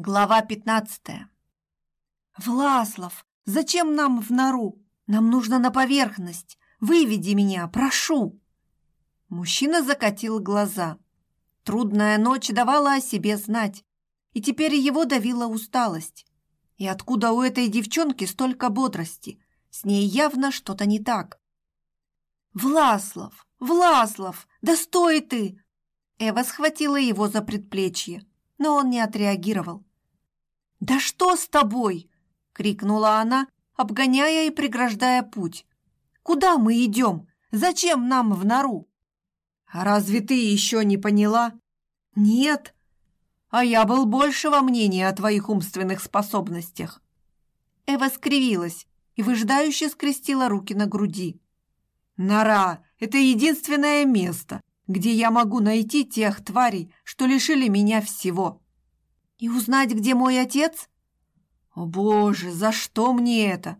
Глава пятнадцатая. «Власлов, зачем нам в нору? Нам нужно на поверхность. Выведи меня, прошу!» Мужчина закатил глаза. Трудная ночь давала о себе знать, и теперь его давила усталость. И откуда у этой девчонки столько бодрости? С ней явно что-то не так. «Власлов! Власлов! Да стой ты!» Эва схватила его за предплечье, но он не отреагировал. «Да что с тобой?» — крикнула она, обгоняя и преграждая путь. «Куда мы идем? Зачем нам в нору?» «А разве ты еще не поняла?» «Нет». «А я был большего мнения о твоих умственных способностях». Эва скривилась и выжидающе скрестила руки на груди. «Нора — это единственное место, где я могу найти тех тварей, что лишили меня всего». И узнать, где мой отец? О, боже, за что мне это?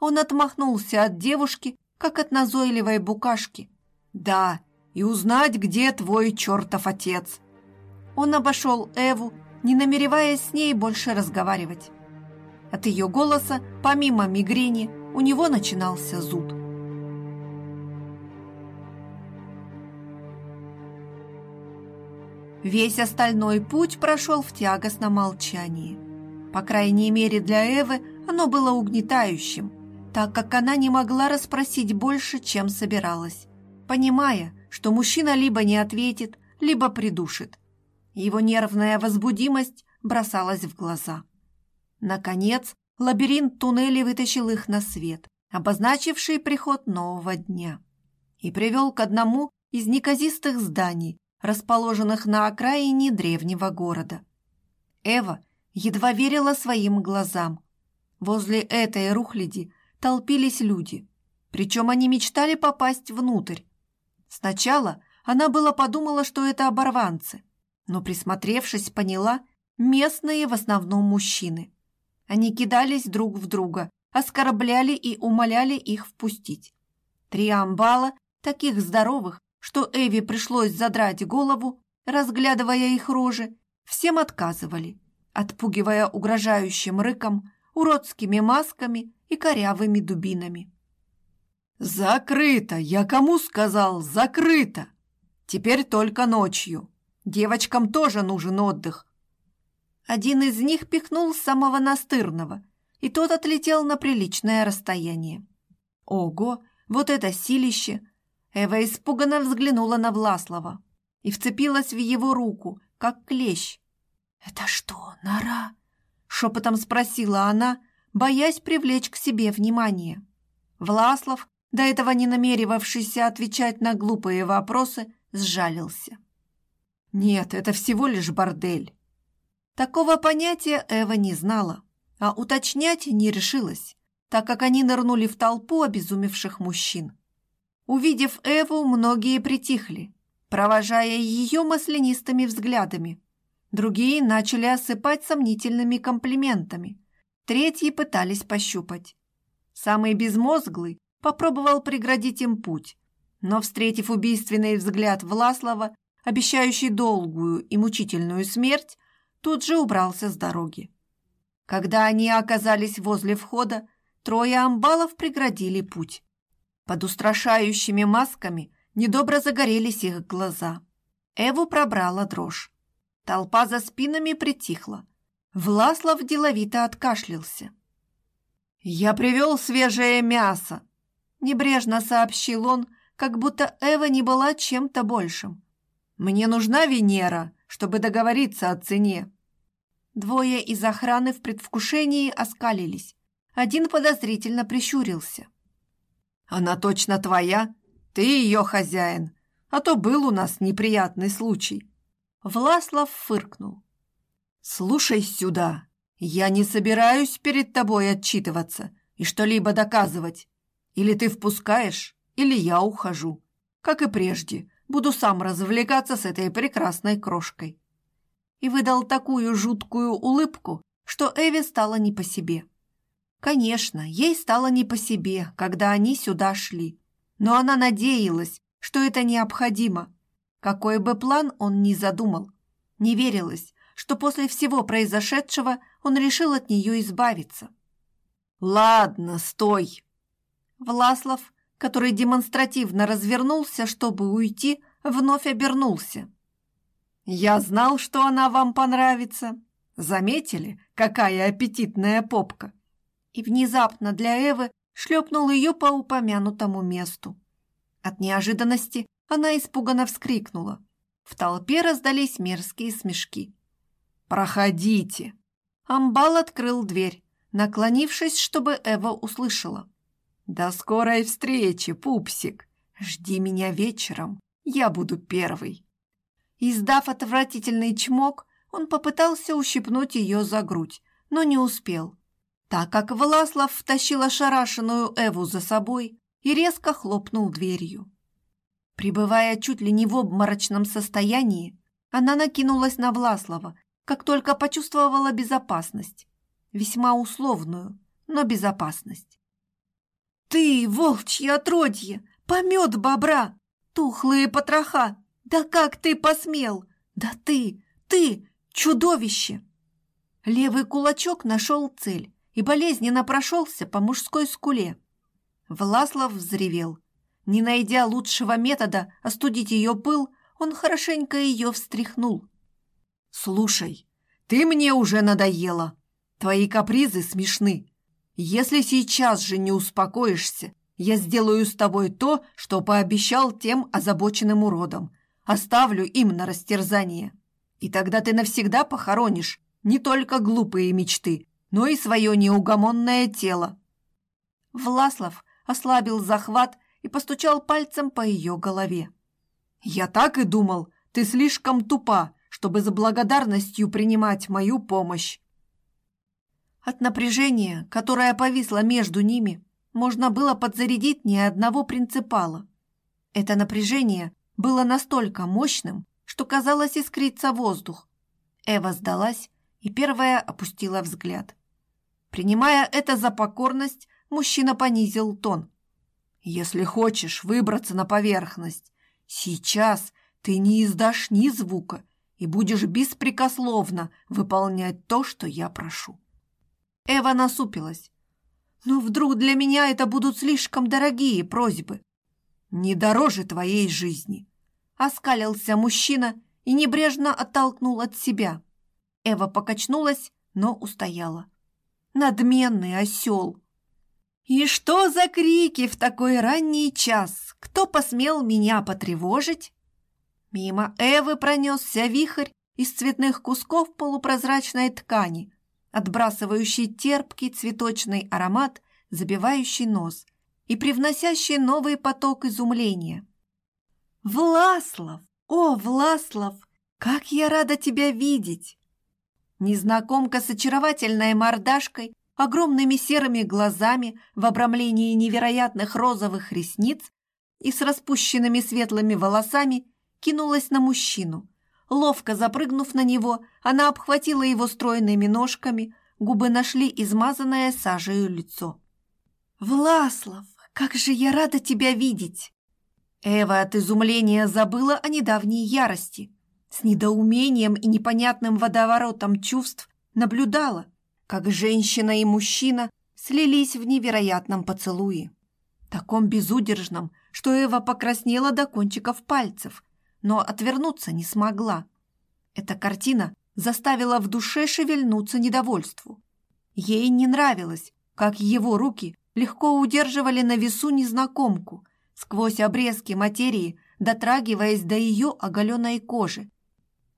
Он отмахнулся от девушки, как от назойливой букашки. Да, и узнать, где твой чертов отец. Он обошел Эву, не намереваясь с ней больше разговаривать. От ее голоса, помимо мигрени, у него начинался зуд. Весь остальной путь прошел в тягостном молчании. По крайней мере для Эвы оно было угнетающим, так как она не могла расспросить больше, чем собиралась, понимая, что мужчина либо не ответит, либо придушит. Его нервная возбудимость бросалась в глаза. Наконец, лабиринт туннелей вытащил их на свет, обозначивший приход нового дня, и привел к одному из неказистых зданий, расположенных на окраине древнего города. Эва едва верила своим глазам. Возле этой рухляди толпились люди, причем они мечтали попасть внутрь. Сначала она было подумала, что это оборванцы, но, присмотревшись, поняла, местные в основном мужчины. Они кидались друг в друга, оскорбляли и умоляли их впустить. Три амбала, таких здоровых, что Эви пришлось задрать голову, разглядывая их рожи, всем отказывали, отпугивая угрожающим рыком, уродскими масками и корявыми дубинами. «Закрыто! Я кому сказал? Закрыто! Теперь только ночью. Девочкам тоже нужен отдых». Один из них пихнул самого настырного, и тот отлетел на приличное расстояние. Ого, вот это силище! Эва испуганно взглянула на Власлова и вцепилась в его руку, как клещ. «Это что, нора?» — шепотом спросила она, боясь привлечь к себе внимание. Власлов, до этого не намеревавшийся отвечать на глупые вопросы, сжалился. «Нет, это всего лишь бордель». Такого понятия Эва не знала, а уточнять не решилась, так как они нырнули в толпу обезумевших мужчин. Увидев Эву, многие притихли, провожая ее маслянистыми взглядами. Другие начали осыпать сомнительными комплиментами. Третьи пытались пощупать. Самый безмозглый попробовал преградить им путь, но, встретив убийственный взгляд Власлова, обещающий долгую и мучительную смерть, тут же убрался с дороги. Когда они оказались возле входа, трое амбалов преградили путь. Под устрашающими масками недобро загорелись их глаза. Эву пробрала дрожь. Толпа за спинами притихла. Власлов деловито откашлялся. «Я привел свежее мясо», — небрежно сообщил он, как будто Эва не была чем-то большим. «Мне нужна Венера, чтобы договориться о цене». Двое из охраны в предвкушении оскалились. Один подозрительно прищурился. Она точно твоя? Ты ее хозяин. А то был у нас неприятный случай. Власлав фыркнул. Слушай сюда. Я не собираюсь перед тобой отчитываться и что-либо доказывать. Или ты впускаешь, или я ухожу. Как и прежде, буду сам развлекаться с этой прекрасной крошкой. И выдал такую жуткую улыбку, что Эви стало не по себе. Конечно, ей стало не по себе, когда они сюда шли. Но она надеялась, что это необходимо. Какой бы план он ни задумал. Не верилось, что после всего произошедшего он решил от нее избавиться. «Ладно, стой!» Власлов, который демонстративно развернулся, чтобы уйти, вновь обернулся. «Я знал, что она вам понравится. Заметили, какая аппетитная попка?» И внезапно для Эвы шлепнул ее по упомянутому месту. От неожиданности она испуганно вскрикнула. В толпе раздались мерзкие смешки. «Проходите!» Амбал открыл дверь, наклонившись, чтобы Эва услышала. «До скорой встречи, пупсик! Жди меня вечером, я буду первый!» Издав отвратительный чмок, он попытался ущипнуть ее за грудь, но не успел, так как Власлав втащил ошарашенную Эву за собой и резко хлопнул дверью. Пребывая чуть ли не в обморочном состоянии, она накинулась на Власлова, как только почувствовала безопасность. Весьма условную, но безопасность. «Ты, волчье отродье! Помет бобра! Тухлые потроха! Да как ты посмел! Да ты, ты, чудовище!» Левый кулачок нашел цель и болезненно прошелся по мужской скуле. Власлов взревел. Не найдя лучшего метода остудить ее пыл, он хорошенько ее встряхнул. «Слушай, ты мне уже надоела. Твои капризы смешны. Если сейчас же не успокоишься, я сделаю с тобой то, что пообещал тем озабоченным уродам. Оставлю им на растерзание. И тогда ты навсегда похоронишь не только глупые мечты, но и свое неугомонное тело». Власлов ослабил захват и постучал пальцем по ее голове. «Я так и думал, ты слишком тупа, чтобы за благодарностью принимать мою помощь». От напряжения, которое повисло между ними, можно было подзарядить ни одного принципала. Это напряжение было настолько мощным, что казалось искриться воздух. Эва сдалась и первая опустила взгляд. Принимая это за покорность, мужчина понизил тон. Если хочешь выбраться на поверхность, сейчас ты не издашь ни звука и будешь беспрекословно выполнять то, что я прошу. Эва насупилась. Но вдруг для меня это будут слишком дорогие просьбы. Не дороже твоей жизни. Оскалился мужчина и небрежно оттолкнул от себя. Эва покачнулась, но устояла. Надменный осел. И что за крики в такой ранний час? Кто посмел меня потревожить? Мимо Эвы пронесся вихрь из цветных кусков полупрозрачной ткани, отбрасывающий терпкий цветочный аромат, забивающий нос и привносящий новый поток изумления. «Власлов! О, Власлов! Как я рада тебя видеть!» Незнакомка с очаровательной мордашкой огромными серыми глазами в обрамлении невероятных розовых ресниц и с распущенными светлыми волосами кинулась на мужчину. Ловко запрыгнув на него, она обхватила его стройными ножками, губы нашли измазанное сажею лицо. «Власлав, как же я рада тебя видеть!» Эва от изумления забыла о недавней ярости. С недоумением и непонятным водоворотом чувств наблюдала, как женщина и мужчина слились в невероятном поцелуе. Таком безудержном, что Эва покраснела до кончиков пальцев, но отвернуться не смогла. Эта картина заставила в душе шевельнуться недовольству. Ей не нравилось, как его руки легко удерживали на весу незнакомку, сквозь обрезки материи, дотрагиваясь до ее оголенной кожи.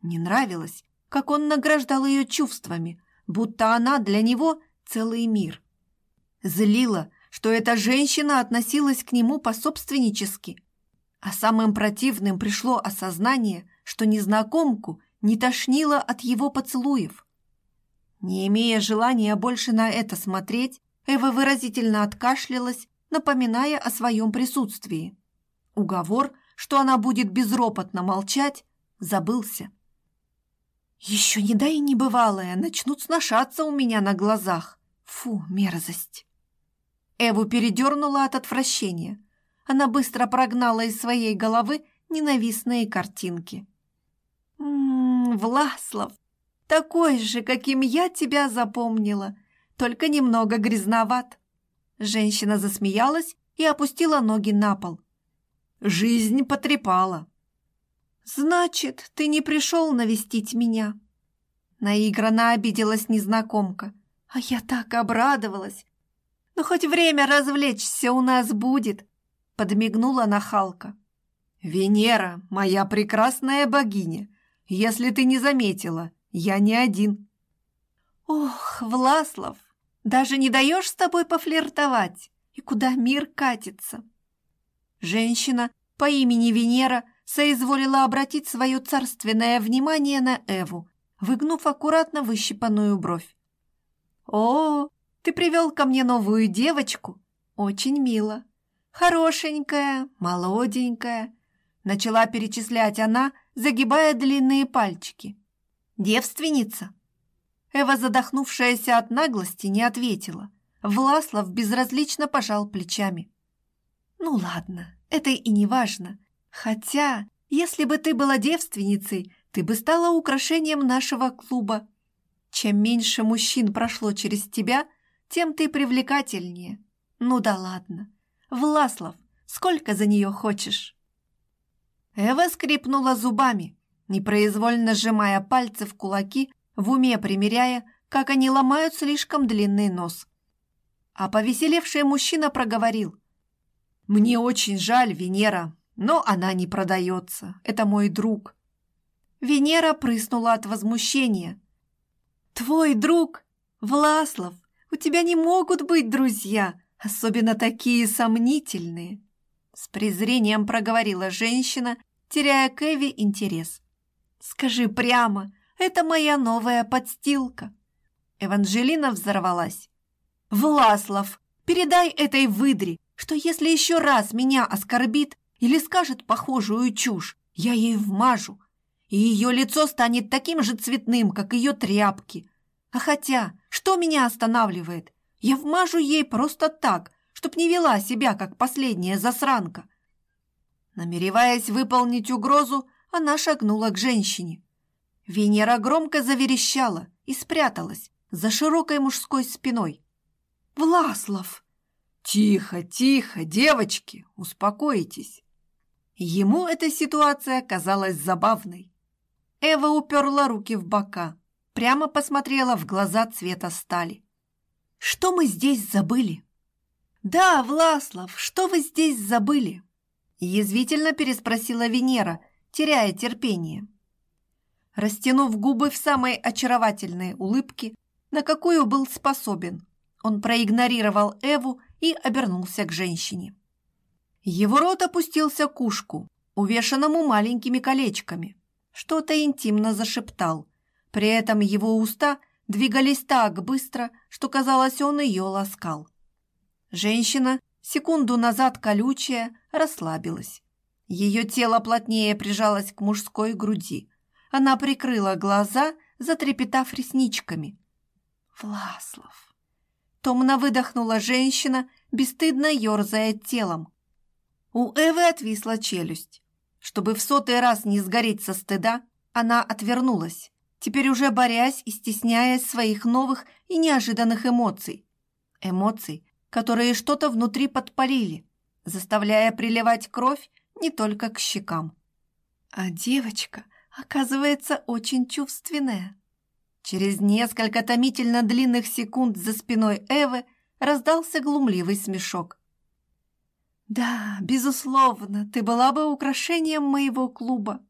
Не нравилось, как он награждал ее чувствами, будто она для него целый мир. Злила, что эта женщина относилась к нему пособственнически. А самым противным пришло осознание, что незнакомку не тошнило от его поцелуев. Не имея желания больше на это смотреть, Эва выразительно откашлялась, напоминая о своем присутствии. Уговор, что она будет безропотно молчать, забылся. Еще не дай небывалое, начнут сношаться у меня на глазах. Фу, мерзость. Эву передернула от отвращения. Она быстро прогнала из своей головы ненавистные картинки. «М -м, Власлав, такой же, каким я тебя запомнила, только немного грязноват». Женщина засмеялась и опустила ноги на пол. Жизнь потрепала. «Значит, ты не пришел навестить меня?» Наигранно обиделась незнакомка. «А я так обрадовалась! Ну, хоть время развлечься у нас будет!» Подмигнула нахалка. «Венера, моя прекрасная богиня, если ты не заметила, я не один». «Ох, Власлов, даже не даешь с тобой пофлиртовать? И куда мир катится?» Женщина по имени Венера соизволила обратить свое царственное внимание на Эву, выгнув аккуратно выщипанную бровь. «О, ты привел ко мне новую девочку? Очень мило. Хорошенькая, молоденькая», — начала перечислять она, загибая длинные пальчики. «Девственница?» Эва, задохнувшаяся от наглости, не ответила. Власлов безразлично пожал плечами. «Ну ладно, это и не важно. Хотя, если бы ты была девственницей, ты бы стала украшением нашего клуба. Чем меньше мужчин прошло через тебя, тем ты привлекательнее. Ну да ладно. Власлов, сколько за нее хочешь?» Эва скрипнула зубами, непроизвольно сжимая пальцы в кулаки, в уме примеряя, как они ломают слишком длинный нос. А повеселевший мужчина проговорил. «Мне очень жаль, Венера, но она не продается. Это мой друг». Венера прыснула от возмущения. «Твой друг? Власлов, у тебя не могут быть друзья, особенно такие сомнительные!» С презрением проговорила женщина, теряя к Эви интерес. «Скажи прямо, это моя новая подстилка!» Эванжелина взорвалась. «Власлов, передай этой выдре, что если еще раз меня оскорбит или скажет похожую чушь, я ей вмажу, и ее лицо станет таким же цветным, как ее тряпки. А хотя, что меня останавливает? Я вмажу ей просто так, чтоб не вела себя, как последняя засранка. Намереваясь выполнить угрозу, она шагнула к женщине. Венера громко заверещала и спряталась за широкой мужской спиной. «Власлов!» «Тихо, тихо, девочки, успокойтесь!» Ему эта ситуация казалась забавной. Эва уперла руки в бока, прямо посмотрела в глаза цвета стали. «Что мы здесь забыли?» «Да, Власлов, что вы здесь забыли?» Язвительно переспросила Венера, теряя терпение. Растянув губы в самой очаровательной улыбке, на какую был способен, он проигнорировал Эву и обернулся к женщине. Его рот опустился к ушку, увешанному маленькими колечками. Что-то интимно зашептал. При этом его уста двигались так быстро, что казалось, он ее ласкал. Женщина, секунду назад колючая, расслабилась. Ее тело плотнее прижалось к мужской груди. Она прикрыла глаза, затрепетав ресничками. «Власлов!» Томно выдохнула женщина, бесстыдно ерзая телом. У Эвы отвисла челюсть. Чтобы в сотый раз не сгореть со стыда, она отвернулась, теперь уже борясь и стесняясь своих новых и неожиданных эмоций. Эмоций, которые что-то внутри подпалили, заставляя приливать кровь не только к щекам. А девочка, оказывается, очень чувственная. Через несколько томительно длинных секунд за спиной Эвы раздался глумливый смешок. «Да, безусловно, ты была бы украшением моего клуба.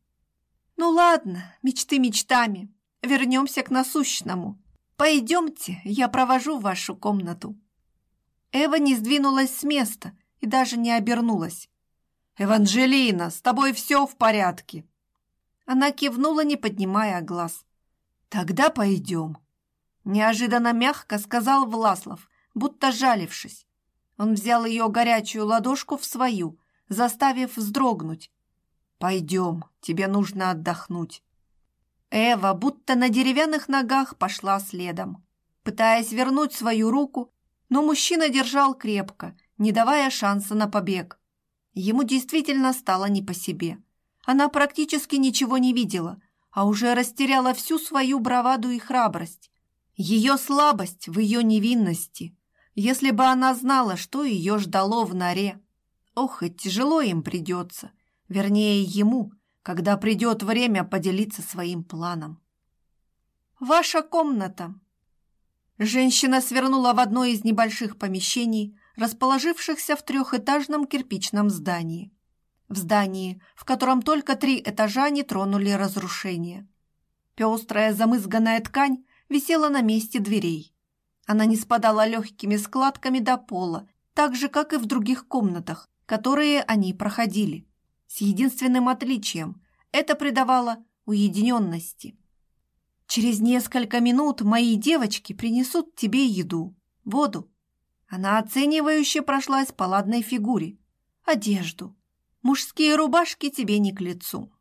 Ну ладно, мечты мечтами, вернемся к насущному. Пойдемте, я провожу вашу комнату». Эва не сдвинулась с места и даже не обернулась. «Эванжелина, с тобой все в порядке!» Она кивнула, не поднимая глаз. «Тогда пойдем», — неожиданно мягко сказал Власлов, будто жалившись. Он взял ее горячую ладошку в свою, заставив вздрогнуть. «Пойдем, тебе нужно отдохнуть». Эва, будто на деревянных ногах, пошла следом, пытаясь вернуть свою руку, но мужчина держал крепко, не давая шанса на побег. Ему действительно стало не по себе. Она практически ничего не видела, а уже растеряла всю свою браваду и храбрость. Ее слабость в ее невинности. Если бы она знала, что ее ждало в норе. Ох, и тяжело им придется. Вернее, ему, когда придет время поделиться своим планом. «Ваша комната!» Женщина свернула в одно из небольших помещений, расположившихся в трехэтажном кирпичном здании. В здании, в котором только три этажа не тронули разрушения. Пестрая замызганная ткань висела на месте дверей. Она не спадала легкими складками до пола, так же, как и в других комнатах, которые они проходили. С единственным отличием – это придавало уединенности. Через несколько минут мои девочки принесут тебе еду, воду. Она оценивающе прошлась по ладной фигуре. Одежду. Мужские рубашки тебе не к лицу.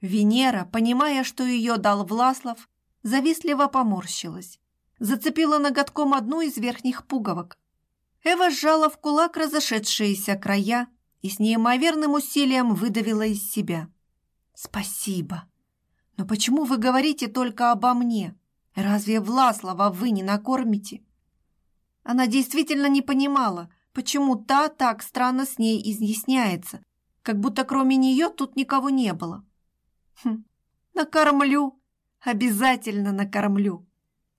Венера, понимая, что ее дал Власлов, завистливо поморщилась. Зацепила ноготком одну из верхних пуговок. Эва сжала в кулак разошедшиеся края и с неимоверным усилием выдавила из себя. «Спасибо!» «Но почему вы говорите только обо мне? Разве Власлова вы не накормите?» Она действительно не понимала, почему та так странно с ней изъясняется, как будто кроме нее тут никого не было. «Хм, накормлю, обязательно накормлю!»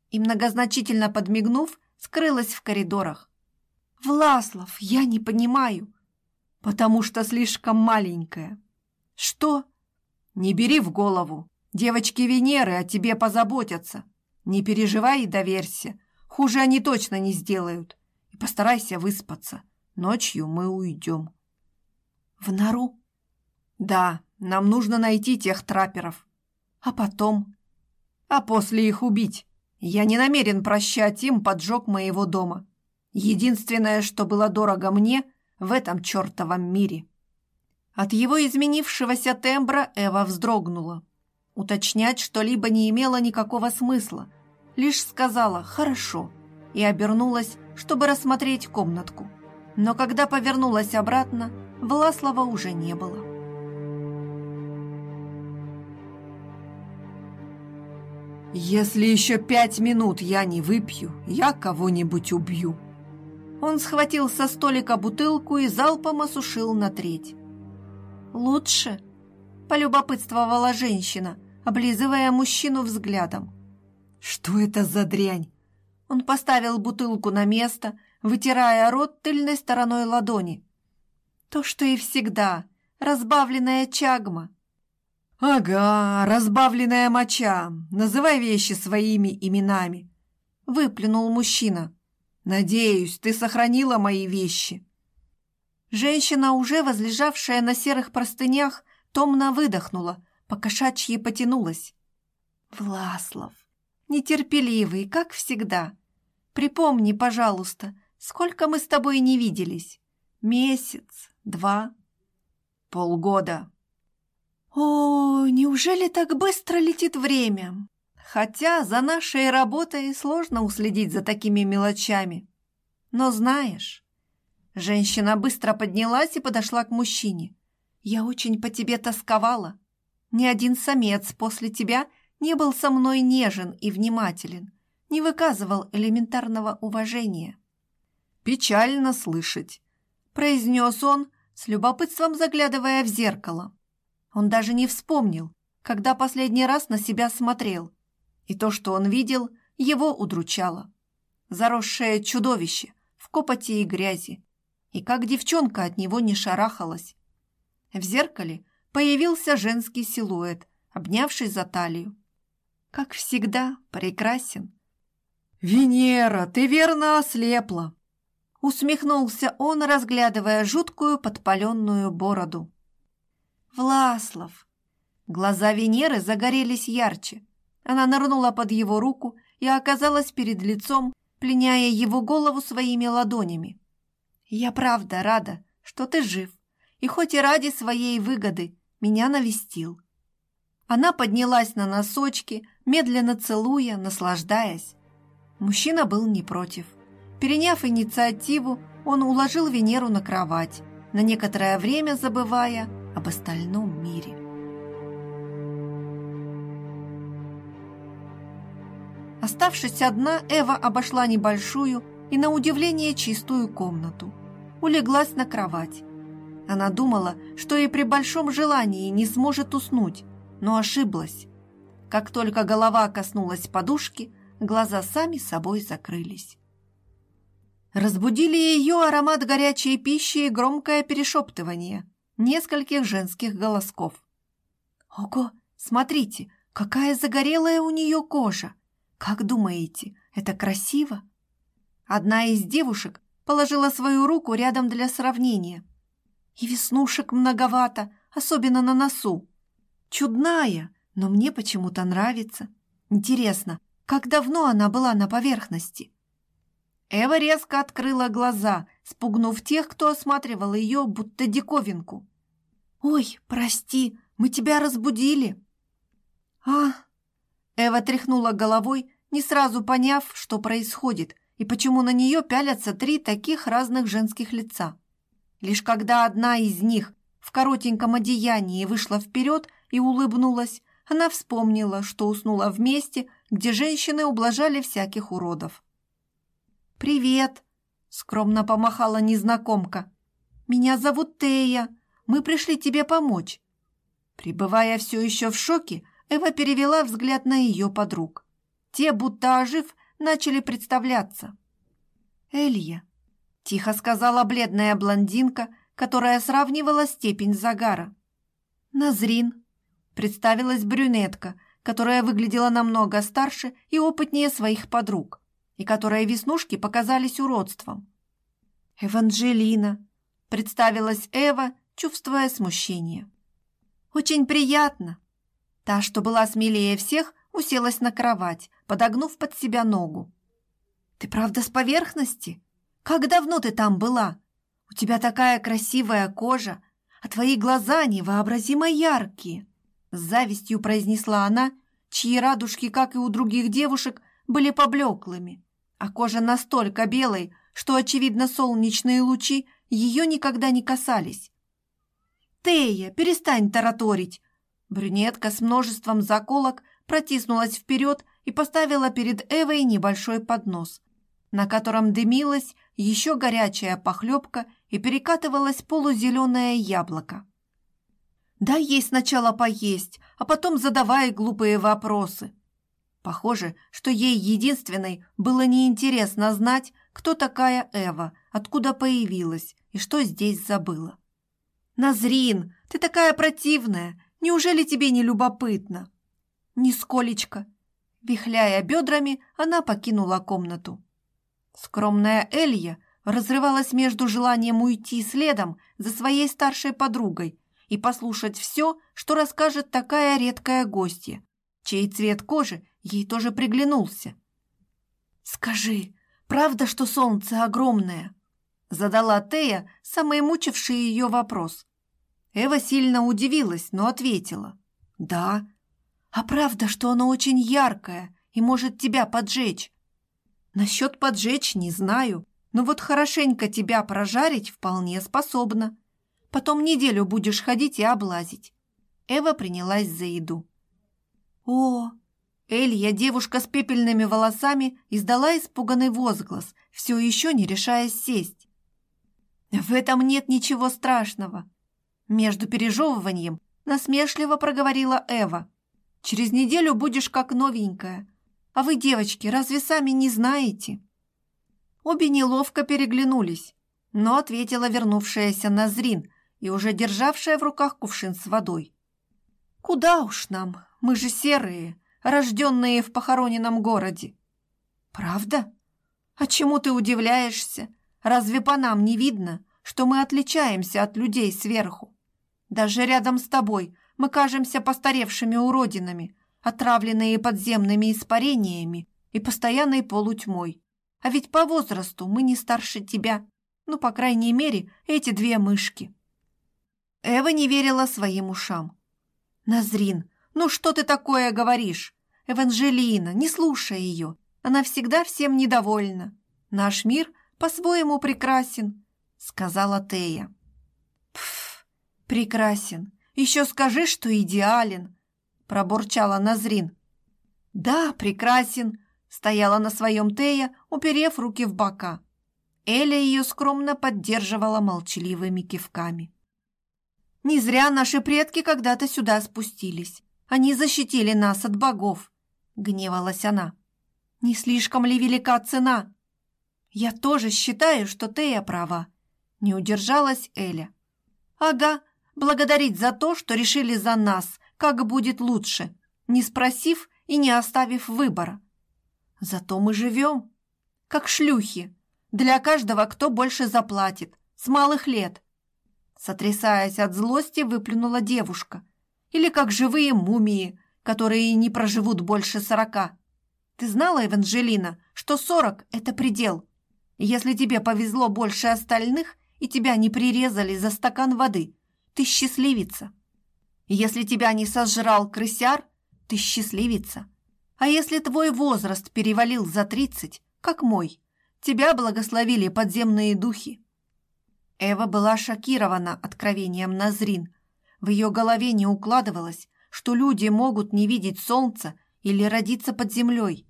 И многозначительно подмигнув, скрылась в коридорах. «Власлов, я не понимаю!» «Потому что слишком маленькая». «Что?» «Не бери в голову!» Девочки Венеры о тебе позаботятся. Не переживай и доверься. Хуже они точно не сделают. И постарайся выспаться. Ночью мы уйдем. В нору? Да, нам нужно найти тех трапперов. А потом? А после их убить. Я не намерен прощать им поджог моего дома. Единственное, что было дорого мне в этом чертовом мире. От его изменившегося тембра Эва вздрогнула. Уточнять что-либо не имело никакого смысла. Лишь сказала «хорошо» и обернулась, чтобы рассмотреть комнатку. Но когда повернулась обратно, Власлова уже не было. «Если еще пять минут я не выпью, я кого-нибудь убью». Он схватил со столика бутылку и залпом осушил на треть. «Лучше?» – полюбопытствовала женщина – облизывая мужчину взглядом. «Что это за дрянь?» Он поставил бутылку на место, вытирая рот тыльной стороной ладони. «То, что и всегда, разбавленная чагма». «Ага, разбавленная моча. Называй вещи своими именами», — выплюнул мужчина. «Надеюсь, ты сохранила мои вещи». Женщина, уже возлежавшая на серых простынях, томно выдохнула, покошачьи потянулась. «Власлов, нетерпеливый, как всегда. Припомни, пожалуйста, сколько мы с тобой не виделись? Месяц, два, полгода». «О, неужели так быстро летит время? Хотя за нашей работой сложно уследить за такими мелочами. Но знаешь...» Женщина быстро поднялась и подошла к мужчине. «Я очень по тебе тосковала. Ни один самец после тебя не был со мной нежен и внимателен, не выказывал элементарного уважения. «Печально слышать», — произнес он, с любопытством заглядывая в зеркало. Он даже не вспомнил, когда последний раз на себя смотрел, и то, что он видел, его удручало. Заросшее чудовище в копоти и грязи, и как девчонка от него не шарахалась. В зеркале появился женский силуэт, обнявший за талию. Как всегда, прекрасен. «Венера, ты верно ослепла!» Усмехнулся он, разглядывая жуткую подпаленную бороду. «Власлов!» Глаза Венеры загорелись ярче. Она нырнула под его руку и оказалась перед лицом, пленяя его голову своими ладонями. «Я правда рада, что ты жив, и хоть и ради своей выгоды меня навестил. Она поднялась на носочки, медленно целуя, наслаждаясь. Мужчина был не против. Переняв инициативу, он уложил Венеру на кровать, на некоторое время забывая об остальном мире. Оставшись одна, Эва обошла небольшую и, на удивление, чистую комнату. Улеглась на кровать. Она думала, что и при большом желании не сможет уснуть, но ошиблась. Как только голова коснулась подушки, глаза сами собой закрылись. Разбудили ее аромат горячей пищи и громкое перешептывание нескольких женских голосков. «Ого, смотрите, какая загорелая у нее кожа! Как думаете, это красиво?» Одна из девушек положила свою руку рядом для сравнения. «И веснушек многовато, особенно на носу. Чудная, но мне почему-то нравится. Интересно, как давно она была на поверхности?» Эва резко открыла глаза, спугнув тех, кто осматривал ее, будто диковинку. «Ой, прости, мы тебя разбудили!» «А...» Эва тряхнула головой, не сразу поняв, что происходит и почему на нее пялятся три таких разных женских лица. Лишь когда одна из них в коротеньком одеянии вышла вперед и улыбнулась, она вспомнила, что уснула вместе, где женщины ублажали всяких уродов. «Привет!» — скромно помахала незнакомка. «Меня зовут Тея. Мы пришли тебе помочь». Прибывая все еще в шоке, Эва перевела взгляд на ее подруг. Те, будто ожив, начали представляться. «Элья», — тихо сказала бледная блондинка, которая сравнивала степень загара. «Назрин», — представилась брюнетка, которая выглядела намного старше и опытнее своих подруг и которой веснушки показались уродством. «Эванжелина», — представилась Эва, чувствуя смущение. «Очень приятно». Та, что была смелее всех, уселась на кровать, подогнув под себя ногу. «Ты правда с поверхности? Как давно ты там была? У тебя такая красивая кожа, а твои глаза невообразимо яркие!» С завистью произнесла она, чьи радужки, как и у других девушек, были поблеклыми а кожа настолько белой, что, очевидно, солнечные лучи ее никогда не касались. «Тея, перестань тараторить!» Брюнетка с множеством заколок протиснулась вперед и поставила перед Эвой небольшой поднос, на котором дымилась еще горячая похлебка и перекатывалось полузеленое яблоко. «Дай ей сначала поесть, а потом задавай глупые вопросы», Похоже, что ей единственной было неинтересно знать, кто такая Эва, откуда появилась и что здесь забыла. «Назрин, ты такая противная! Неужели тебе не любопытно?» «Нисколечко!» Вихляя бедрами, она покинула комнату. Скромная Элья разрывалась между желанием уйти следом за своей старшей подругой и послушать все, что расскажет такая редкая гостья, чей цвет кожи ей тоже приглянулся. «Скажи, правда, что солнце огромное?» Задала Тея самый мучивший ее вопрос. Эва сильно удивилась, но ответила. «Да». «А правда, что оно очень яркое и может тебя поджечь?» «Насчет поджечь не знаю, но вот хорошенько тебя прожарить вполне способна. Потом неделю будешь ходить и облазить». Эва принялась за еду. «О, Элья, девушка с пепельными волосами, издала испуганный возглас, все еще не решаясь сесть. «В этом нет ничего страшного!» Между пережевыванием насмешливо проговорила Эва. «Через неделю будешь как новенькая. А вы, девочки, разве сами не знаете?» Обе неловко переглянулись, но ответила вернувшаяся Назрин и уже державшая в руках кувшин с водой. «Куда уж нам, мы же серые!» Рожденные в похороненном городе. Правда? А чему ты удивляешься? Разве по нам не видно, что мы отличаемся от людей сверху? Даже рядом с тобой мы кажемся постаревшими уродинами, отравленные подземными испарениями и постоянной полутьмой. А ведь по возрасту мы не старше тебя. Ну, по крайней мере, эти две мышки. Эва не верила своим ушам. «Назрин, ну что ты такое говоришь? Эванжелина, не слушай ее. Она всегда всем недовольна. Наш мир по-своему прекрасен, сказала Тея. Пф, прекрасен. Еще скажи, что идеален, пробурчала Назрин. Да, прекрасен, Стояла на своем Тея, уперев руки в бока. Эля ее скромно поддерживала молчаливыми кивками. Не зря наши предки когда-то сюда спустились. Они защитили нас от богов, гневалась она. Не слишком ли велика цена? Я тоже считаю, что Тея права, не удержалась Эля. Ага, благодарить за то, что решили за нас, как будет лучше, не спросив и не оставив выбора. Зато мы живем, как шлюхи, для каждого, кто больше заплатит, с малых лет. Сотрясаясь от злости, выплюнула девушка. Или как живые мумии, которые не проживут больше сорока. Ты знала, Эванжелина, что сорок – это предел? Если тебе повезло больше остальных и тебя не прирезали за стакан воды, ты счастливица. Если тебя не сожрал крысяр, ты счастливица. А если твой возраст перевалил за тридцать, как мой, тебя благословили подземные духи. Эва была шокирована откровением Назрин. В ее голове не укладывалось, что люди могут не видеть солнца или родиться под землей.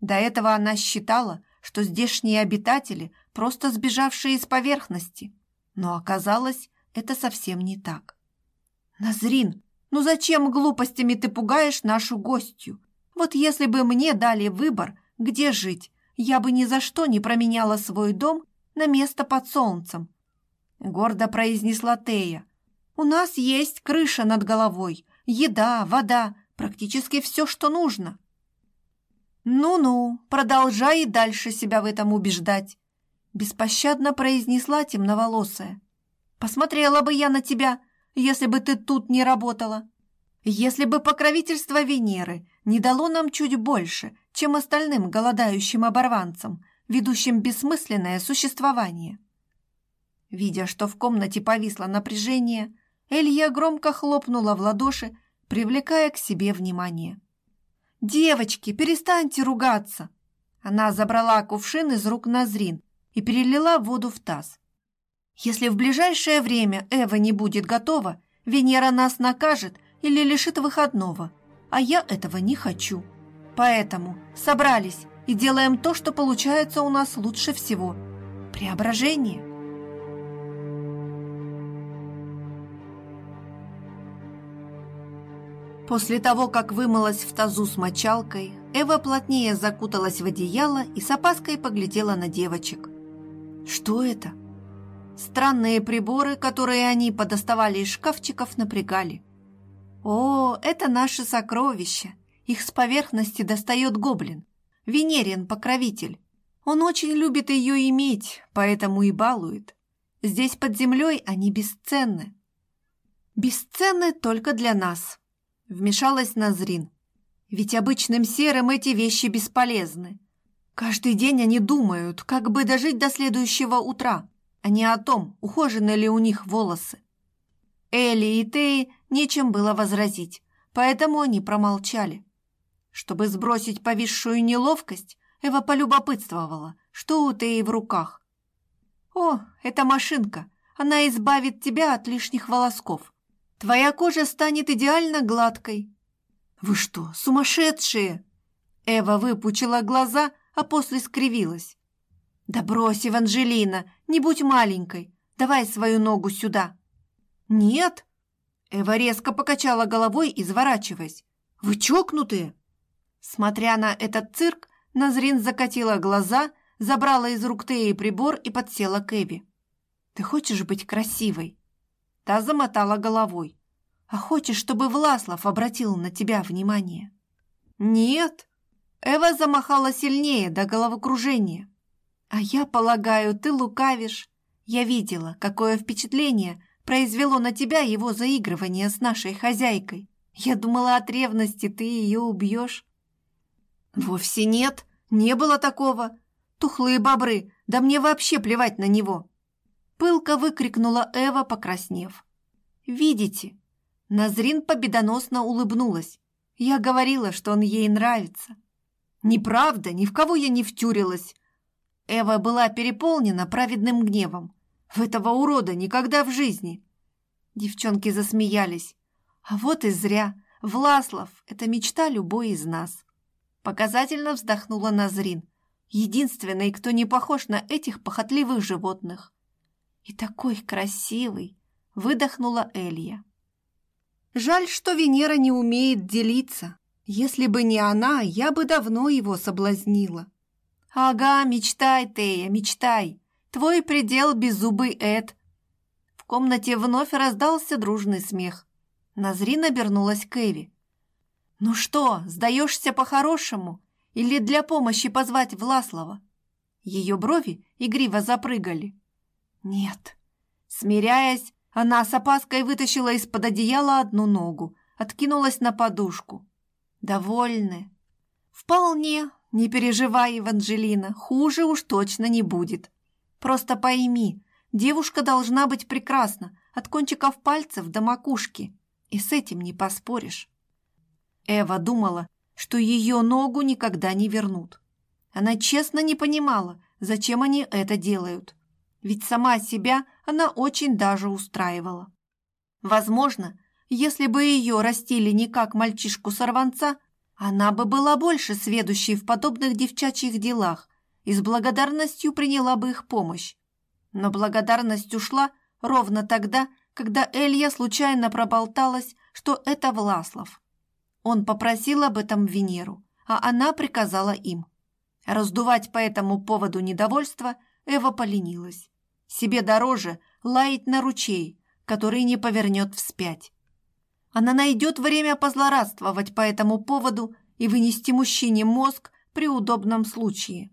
До этого она считала, что здешние обитатели просто сбежавшие из поверхности. Но оказалось, это совсем не так. «Назрин, ну зачем глупостями ты пугаешь нашу гостью? Вот если бы мне дали выбор, где жить, я бы ни за что не променяла свой дом на место под солнцем», — гордо произнесла Тея. «У нас есть крыша над головой, еда, вода, практически все, что нужно». «Ну-ну, продолжай и дальше себя в этом убеждать», — беспощадно произнесла темноволосая. «Посмотрела бы я на тебя, если бы ты тут не работала. Если бы покровительство Венеры не дало нам чуть больше, чем остальным голодающим оборванцам, ведущим бессмысленное существование». Видя, что в комнате повисло напряжение, Элья громко хлопнула в ладоши, привлекая к себе внимание. «Девочки, перестаньте ругаться!» Она забрала кувшин из рук Назрин и перелила воду в таз. «Если в ближайшее время Эва не будет готова, Венера нас накажет или лишит выходного, а я этого не хочу. Поэтому собрались и делаем то, что получается у нас лучше всего. Преображение!» После того, как вымылась в тазу с мочалкой, Эва плотнее закуталась в одеяло и с опаской поглядела на девочек. Что это? Странные приборы, которые они подоставали из шкафчиков, напрягали. О, это наши сокровища. Их с поверхности достает гоблин. Венерин покровитель. Он очень любит ее иметь, поэтому и балует. Здесь под землей они бесценны. Бесценны только для нас, Вмешалась Назрин. Ведь обычным серым эти вещи бесполезны. Каждый день они думают, как бы дожить до следующего утра, а не о том, ухожены ли у них волосы. Элли и Теи нечем было возразить, поэтому они промолчали. Чтобы сбросить повисшую неловкость, Эва полюбопытствовала, что у Теи в руках. «О, это машинка, она избавит тебя от лишних волосков», Твоя кожа станет идеально гладкой. Вы что, сумасшедшие? Эва выпучила глаза, а после скривилась. Да брось, Эванжелина, не будь маленькой. Давай свою ногу сюда. Нет. Эва резко покачала головой, изворачиваясь. Вы чокнутые? Смотря на этот цирк, Назрин закатила глаза, забрала из рук Теи прибор и подсела к Эви. «Ты хочешь быть красивой?» Та замотала головой. «А хочешь, чтобы Власлов обратил на тебя внимание?» «Нет». Эва замахала сильнее до головокружения. «А я полагаю, ты лукавишь. Я видела, какое впечатление произвело на тебя его заигрывание с нашей хозяйкой. Я думала, от ревности ты ее убьешь». «Вовсе нет, не было такого. Тухлые бобры, да мне вообще плевать на него. Пылко выкрикнула Эва, покраснев. «Видите?» Назрин победоносно улыбнулась. «Я говорила, что он ей нравится». «Неправда, ни в кого я не втюрилась». Эва была переполнена праведным гневом. «В этого урода никогда в жизни». Девчонки засмеялись. «А вот и зря. Власлов — это мечта любой из нас». Показательно вздохнула Назрин, единственный, кто не похож на этих похотливых животных. И такой красивый, выдохнула Элья. Жаль, что Венера не умеет делиться. Если бы не она, я бы давно его соблазнила. Ага, мечтай, Тея, мечтай. Твой предел беззубый Эд. В комнате вновь раздался дружный смех. Назрин обернулась к Эви. «Ну что, сдаешься по-хорошему? Или для помощи позвать Власлова?» Ее брови игриво запрыгали. «Нет». Смиряясь, она с опаской вытащила из-под одеяла одну ногу, откинулась на подушку. «Довольны?» «Вполне. Не переживай, Эванжелина, хуже уж точно не будет. Просто пойми, девушка должна быть прекрасна от кончиков пальцев до макушки, и с этим не поспоришь». Эва думала, что ее ногу никогда не вернут. Она честно не понимала, зачем они это делают. Ведь сама себя она очень даже устраивала. Возможно, если бы ее растили не как мальчишку-сорванца, она бы была больше сведущей в подобных девчачьих делах и с благодарностью приняла бы их помощь. Но благодарность ушла ровно тогда, когда Элья случайно проболталась, что это Власлов. Он попросил об этом Венеру, а она приказала им. Раздувать по этому поводу недовольство Эва поленилась. Себе дороже лаять на ручей, который не повернет вспять. Она найдет время позлорадствовать по этому поводу и вынести мужчине мозг при удобном случае.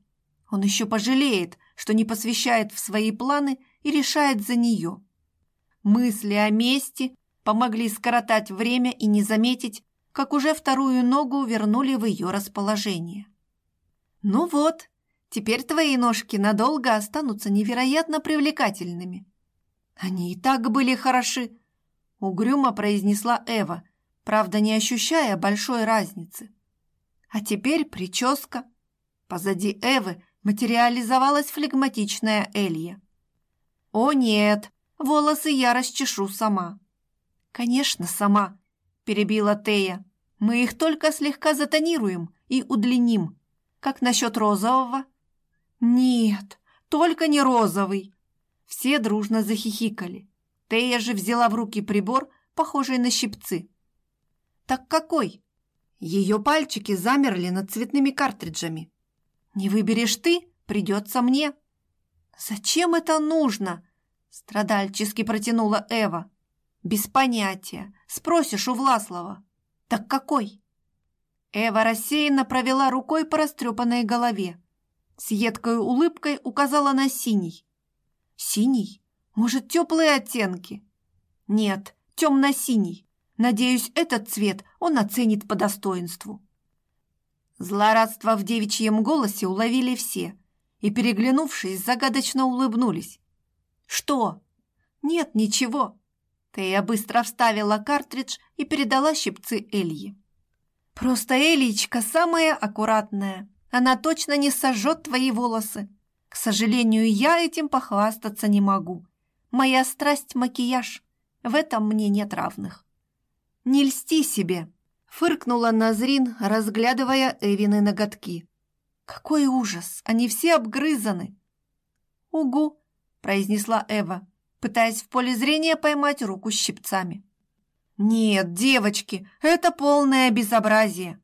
Он еще пожалеет, что не посвящает в свои планы и решает за нее. Мысли о мести помогли скоротать время и не заметить, как уже вторую ногу вернули в ее расположение. «Ну вот, теперь твои ножки надолго останутся невероятно привлекательными». «Они и так были хороши», — угрюмо произнесла Эва, правда, не ощущая большой разницы. «А теперь прическа». Позади Эвы материализовалась флегматичная Элья. «О нет, волосы я расчешу сама». «Конечно, сама», перебила Тея. Мы их только слегка затонируем и удлиним. Как насчет розового? Нет, только не розовый. Все дружно захихикали. Тея же взяла в руки прибор, похожий на щипцы. Так какой? Ее пальчики замерли над цветными картриджами. Не выберешь ты, придется мне. Зачем это нужно? Страдальчески протянула Эва. Без понятия. Спросишь у Власлова. Так какой? Эва рассеянно провела рукой по растрепанной голове. С едкой улыбкой указала на синий. Синий? Может, теплые оттенки? Нет, темно-синий. Надеюсь, этот цвет он оценит по достоинству. Злорадство в девичьем голосе уловили все и, переглянувшись, загадочно улыбнулись. «Что?» «Нет, ничего. Тея быстро вставила картридж и передала щипцы Эльи. «Просто Эличка самая аккуратная. Она точно не сожжет твои волосы. К сожалению, я этим похвастаться не могу. Моя страсть – макияж. В этом мне нет равных». «Не льсти себе!» – фыркнула Назрин, разглядывая Эвины ноготки. «Какой ужас! Они все обгрызаны!» «Угу!» – произнесла Эва пытаясь в поле зрения поймать руку щипцами. «Нет, девочки, это полное безобразие!»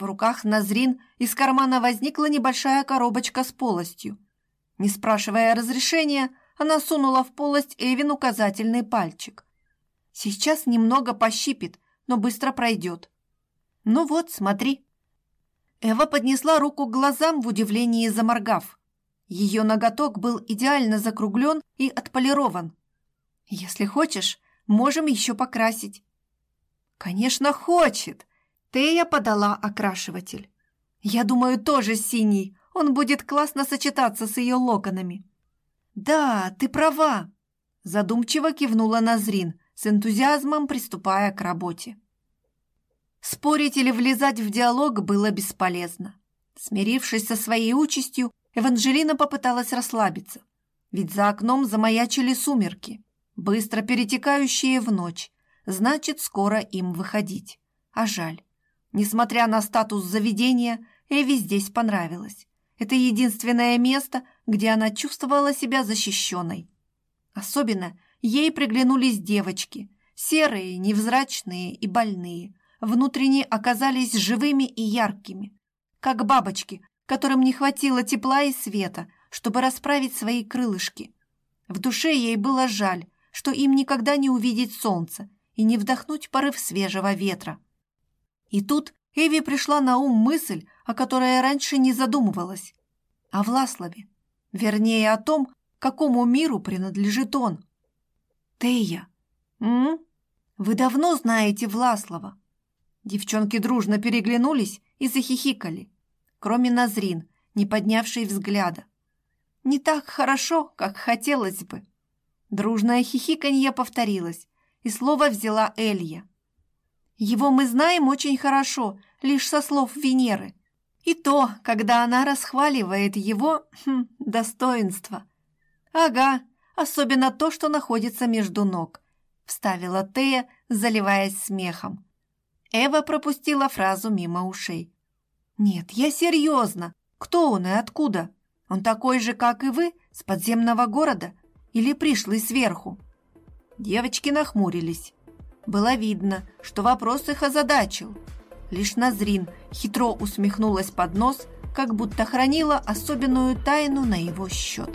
В руках Назрин из кармана возникла небольшая коробочка с полостью. Не спрашивая разрешения, она сунула в полость Эвин указательный пальчик. Сейчас немного пощипит, но быстро пройдет. «Ну вот, смотри». Эва поднесла руку к глазам в удивлении заморгав. Ее ноготок был идеально закруглен и отполирован. «Если хочешь, можем еще покрасить». «Конечно, хочет!» Тея подала окрашиватель. «Я думаю, тоже синий. Он будет классно сочетаться с ее локонами». «Да, ты права!» Задумчиво кивнула Назрин, с энтузиазмом приступая к работе. Спорить или влезать в диалог было бесполезно. Смирившись со своей участью, Эванжелина попыталась расслабиться, ведь за окном замаячили сумерки, быстро перетекающие в ночь, значит, скоро им выходить. А жаль, Несмотря на статус заведения, Эви здесь понравилось. Это единственное место, где она чувствовала себя защищенной. Особенно ей приглянулись девочки, серые, невзрачные и больные. Внутренне оказались живыми и яркими, как бабочки, которым не хватило тепла и света, чтобы расправить свои крылышки. В душе ей было жаль, что им никогда не увидеть солнце и не вдохнуть порыв свежего ветра. И тут Эви пришла на ум мысль, о которой я раньше не задумывалась. О Власлове. Вернее, о том, какому миру принадлежит он. Тея, м? Вы давно знаете Власлова? Девчонки дружно переглянулись и захихикали, кроме Назрин, не поднявшей взгляда. Не так хорошо, как хотелось бы. Дружное хихиканье повторилось, и слово взяла Элья. Его мы знаем очень хорошо, лишь со слов Венеры. И то, когда она расхваливает его хм, достоинство. Ага, особенно то, что находится между ног, вставила Тея, заливаясь смехом. Эва пропустила фразу мимо ушей. Нет, я серьезно. Кто он и откуда? Он такой же, как и вы, с подземного города или пришлый сверху? Девочки нахмурились. Было видно, что вопрос их озадачил. Лишь Назрин хитро усмехнулась под нос, как будто хранила особенную тайну на его счет.